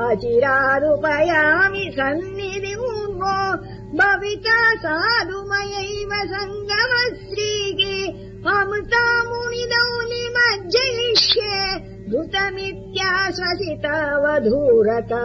अचिरादुपयामि रूपयामि भविता साधुमयैव सङ्गमश्रीः अमृता मुनिदौ निमज्जयिष्ये। धृतमित्याश्वासितावधूरता